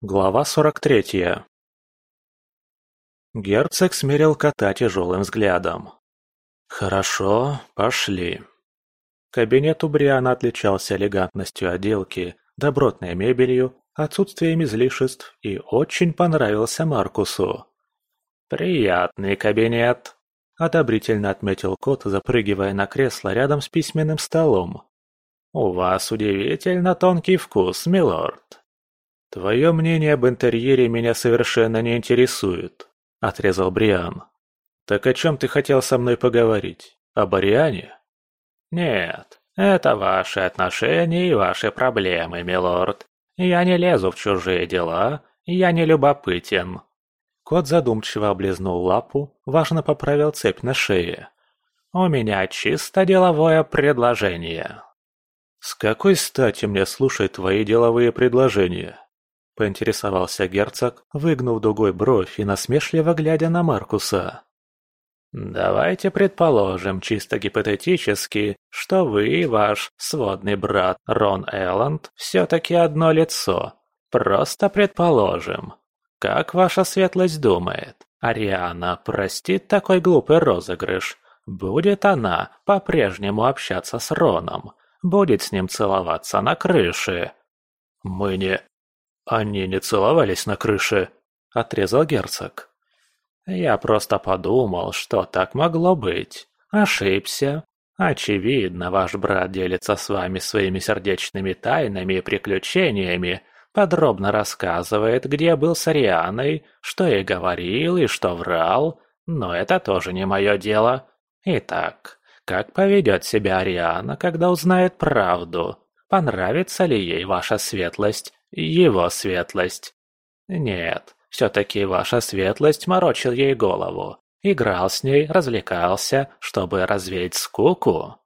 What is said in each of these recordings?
Глава 43 Герцог смерил кота тяжелым взглядом. «Хорошо, пошли». Кабинет у Бриана отличался элегантностью отделки, добротной мебелью, отсутствием излишеств и очень понравился Маркусу. «Приятный кабинет», — одобрительно отметил кот, запрыгивая на кресло рядом с письменным столом. «У вас удивительно тонкий вкус, милорд». «Твое мнение об интерьере меня совершенно не интересует», — отрезал Бриан. «Так о чем ты хотел со мной поговорить? Об Ариане?» «Нет, это ваши отношения и ваши проблемы, милорд. Я не лезу в чужие дела, я не любопытен». Кот задумчиво облизнул лапу, важно поправил цепь на шее. «У меня чисто деловое предложение». «С какой стати мне слушать твои деловые предложения?» Поинтересовался герцог, выгнув дугой бровь и насмешливо глядя на Маркуса. «Давайте предположим, чисто гипотетически, что вы и ваш сводный брат Рон Элланд все-таки одно лицо. Просто предположим. Как ваша светлость думает, Ариана простит такой глупый розыгрыш? Будет она по-прежнему общаться с Роном? Будет с ним целоваться на крыше?» «Мы не...» «Они не целовались на крыше», — отрезал герцог. Я просто подумал, что так могло быть. Ошибся. Очевидно, ваш брат делится с вами своими сердечными тайнами и приключениями, подробно рассказывает, где был с Арианой, что и говорил, и что врал, но это тоже не мое дело. Итак, как поведет себя Ариана, когда узнает правду? Понравится ли ей ваша светлость, его светлость? Нет, все-таки ваша светлость морочил ей голову. Играл с ней, развлекался, чтобы развеять скуку.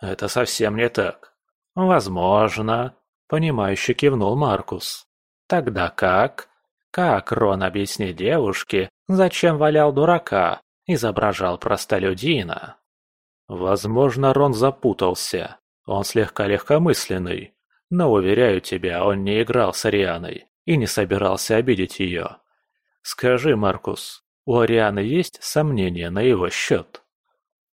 Это совсем не так. Возможно. Понимающе кивнул Маркус. Тогда как? Как Рон объяснит девушке, зачем валял дурака, изображал простолюдина? Возможно, Рон запутался. Он слегка легкомысленный. Но, уверяю тебя, он не играл с Арианой и не собирался обидеть ее. Скажи, Маркус, у Арианы есть сомнения на его счет?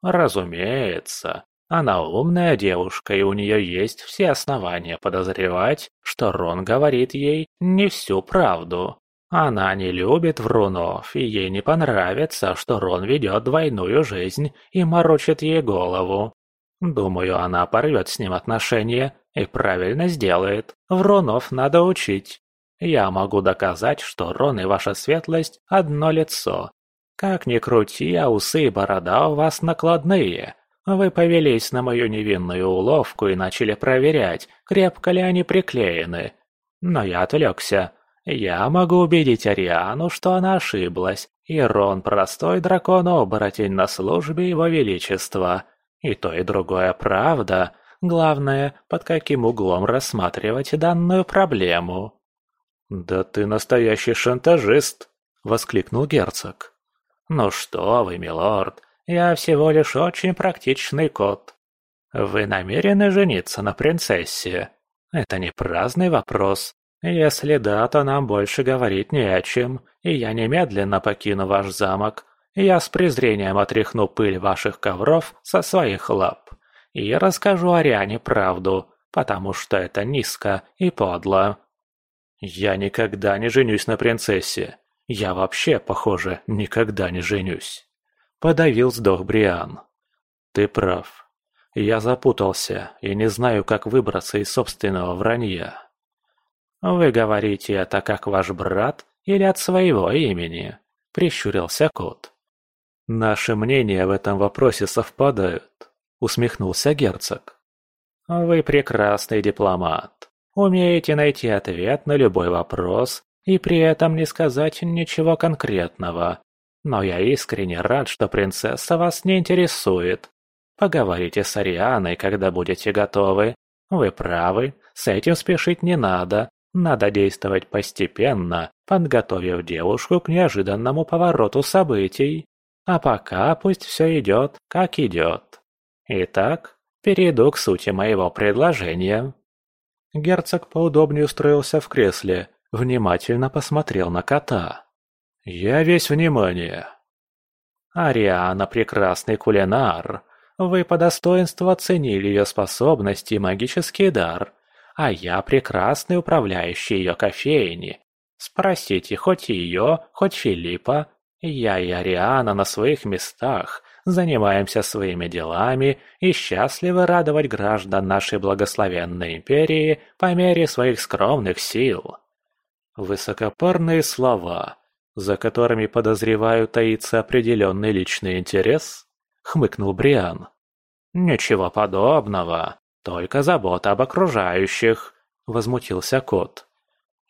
Разумеется. Она умная девушка, и у нее есть все основания подозревать, что Рон говорит ей не всю правду. Она не любит врунов, и ей не понравится, что Рон ведет двойную жизнь и морочит ей голову. Думаю, она порвет с ним отношения и правильно сделает. Врунов надо учить. Я могу доказать, что Рон и ваша светлость – одно лицо. Как ни крути, а усы и борода у вас накладные. Вы повелись на мою невинную уловку и начали проверять, крепко ли они приклеены. Но я отвлекся. Я могу убедить Ариану, что она ошиблась, и Рон – простой дракон-оборотень на службе его величества. И то, и другое правда. Главное, под каким углом рассматривать данную проблему. «Да ты настоящий шантажист!» — воскликнул герцог. «Ну что вы, милорд, я всего лишь очень практичный кот. Вы намерены жениться на принцессе? Это не праздный вопрос. Если да, то нам больше говорить не о чем, и я немедленно покину ваш замок. Я с презрением отряхну пыль ваших ковров со своих лап и расскажу Ариане правду, потому что это низко и подло. Я никогда не женюсь на принцессе. Я вообще, похоже, никогда не женюсь. Подавил вздох Бриан. Ты прав. Я запутался и не знаю, как выбраться из собственного вранья. Вы говорите это как ваш брат или от своего имени? Прищурился кот. Наши мнения в этом вопросе совпадают, усмехнулся герцог. Вы прекрасный дипломат. Умеете найти ответ на любой вопрос и при этом не сказать ничего конкретного. Но я искренне рад, что принцесса вас не интересует. Поговорите с Арианой, когда будете готовы. Вы правы, с этим спешить не надо. Надо действовать постепенно, подготовив девушку к неожиданному повороту событий. А пока пусть все идет, как идет. Итак, перейду к сути моего предложения. Герцог поудобнее устроился в кресле, внимательно посмотрел на кота. «Я весь внимание». «Ариана – прекрасный кулинар. Вы по достоинству оценили ее способности и магический дар, а я прекрасный управляющий ее кофейни. Спросите хоть ее, хоть Филиппа. Я и Ариана на своих местах, занимаемся своими делами и счастливы радовать граждан нашей благословенной империи по мере своих скромных сил. Высокопарные слова, за которыми, подозреваю, таится определенный личный интерес, хмыкнул Бриан. Ничего подобного, только забота об окружающих, возмутился кот.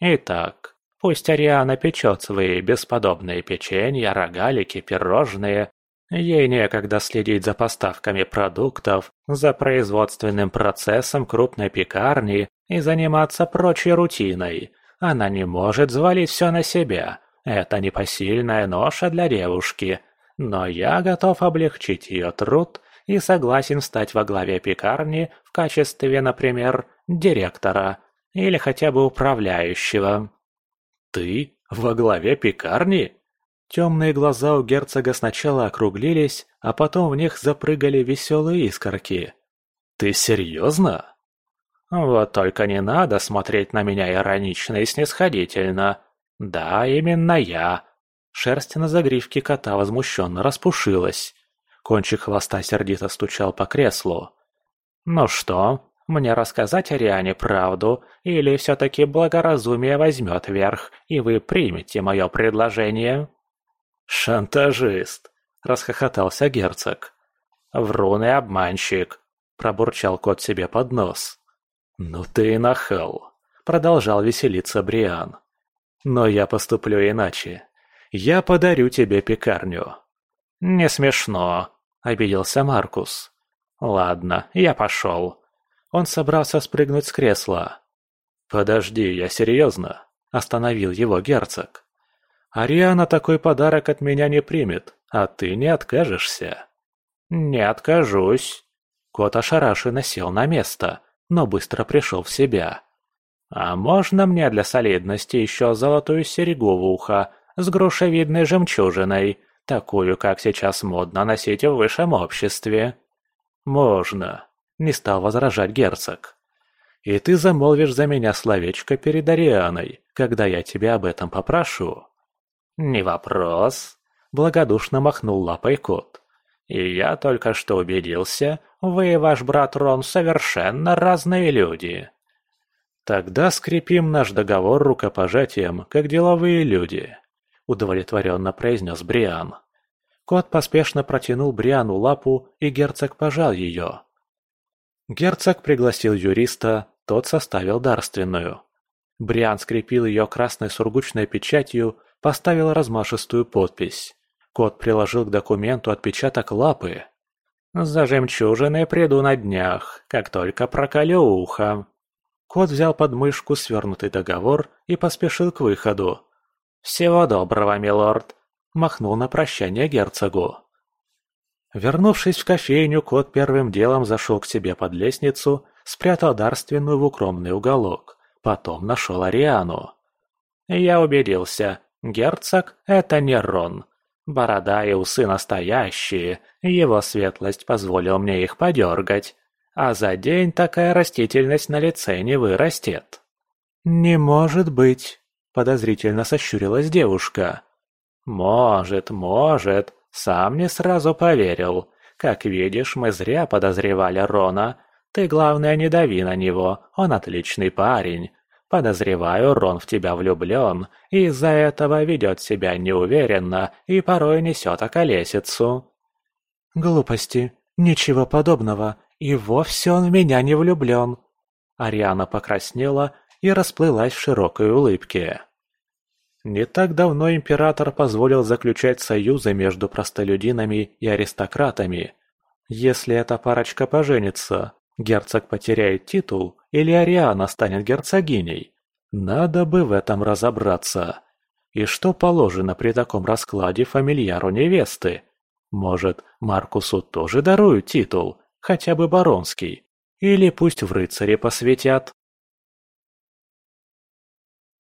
Итак, пусть Ариана печет свои бесподобные печенья, рогалики, пирожные, Ей некогда следить за поставками продуктов, за производственным процессом крупной пекарни и заниматься прочей рутиной. Она не может взвалить все на себя. Это непосильная ноша для девушки. Но я готов облегчить ее труд и согласен стать во главе пекарни в качестве, например, директора или хотя бы управляющего. «Ты? Во главе пекарни?» Темные глаза у герцога сначала округлились, а потом в них запрыгали веселые искорки. «Ты серьезно?» «Вот только не надо смотреть на меня иронично и снисходительно. Да, именно я». Шерсть на загривке кота возмущенно распушилась. Кончик хвоста сердито стучал по креслу. «Ну что, мне рассказать Ариане правду, или все-таки благоразумие возьмет верх, и вы примете мое предложение?» «Шантажист!» – расхохотался герцог. «Врун и обманщик!» – пробурчал кот себе под нос. «Ну ты и нахал!» – продолжал веселиться Бриан. «Но я поступлю иначе. Я подарю тебе пекарню». «Не смешно», – обиделся Маркус. «Ладно, я пошел». Он собрался спрыгнуть с кресла. «Подожди, я серьезно», – остановил его герцог. Ариана такой подарок от меня не примет, а ты не откажешься». «Не откажусь». Кот ошарашенно сел на место, но быстро пришел в себя. «А можно мне для солидности еще золотую серьгу в ухо с грушевидной жемчужиной, такую, как сейчас модно носить в высшем обществе?» «Можно», — не стал возражать герцог. «И ты замолвишь за меня словечко перед Арианой, когда я тебя об этом попрошу». «Не вопрос», — благодушно махнул лапой кот. «И я только что убедился, вы и ваш брат Рон совершенно разные люди». «Тогда скрепим наш договор рукопожатием, как деловые люди», — удовлетворенно произнес Бриан. Кот поспешно протянул Бриану лапу, и герцог пожал ее. Герцог пригласил юриста, тот составил дарственную. Бриан скрепил ее красной сургучной печатью, поставил размашистую подпись. Кот приложил к документу отпечаток лапы. «За жемчужиной приду на днях, как только проколю ухо». Кот взял под мышку свернутый договор и поспешил к выходу. «Всего доброго, милорд!» – махнул на прощание герцогу. Вернувшись в кофейню, кот первым делом зашел к себе под лестницу, спрятал дарственную в укромный уголок. Потом нашел Ариану. «Я убедился, Герцог — это не Рон. Борода и усы настоящие, его светлость позволил мне их подергать. А за день такая растительность на лице не вырастет. «Не может быть», — подозрительно сощурилась девушка. «Может, может, сам не сразу поверил. Как видишь, мы зря подозревали Рона. Ты, главное, не дави на него, он отличный парень. Подозреваю, Рон в тебя влюблен, и из-за этого ведет себя неуверенно и порой несет околесицу». «Глупости. Ничего подобного. И вовсе он в меня не влюблен». Ариана покраснела и расплылась в широкой улыбке. Не так давно император позволил заключать союзы между простолюдинами и аристократами. Если эта парочка поженится, Герцог потеряет титул или Ариана станет герцогиней? Надо бы в этом разобраться. И что положено при таком раскладе фамильяру невесты? Может, Маркусу тоже даруют титул, хотя бы баронский? Или пусть в рыцаре посвятят?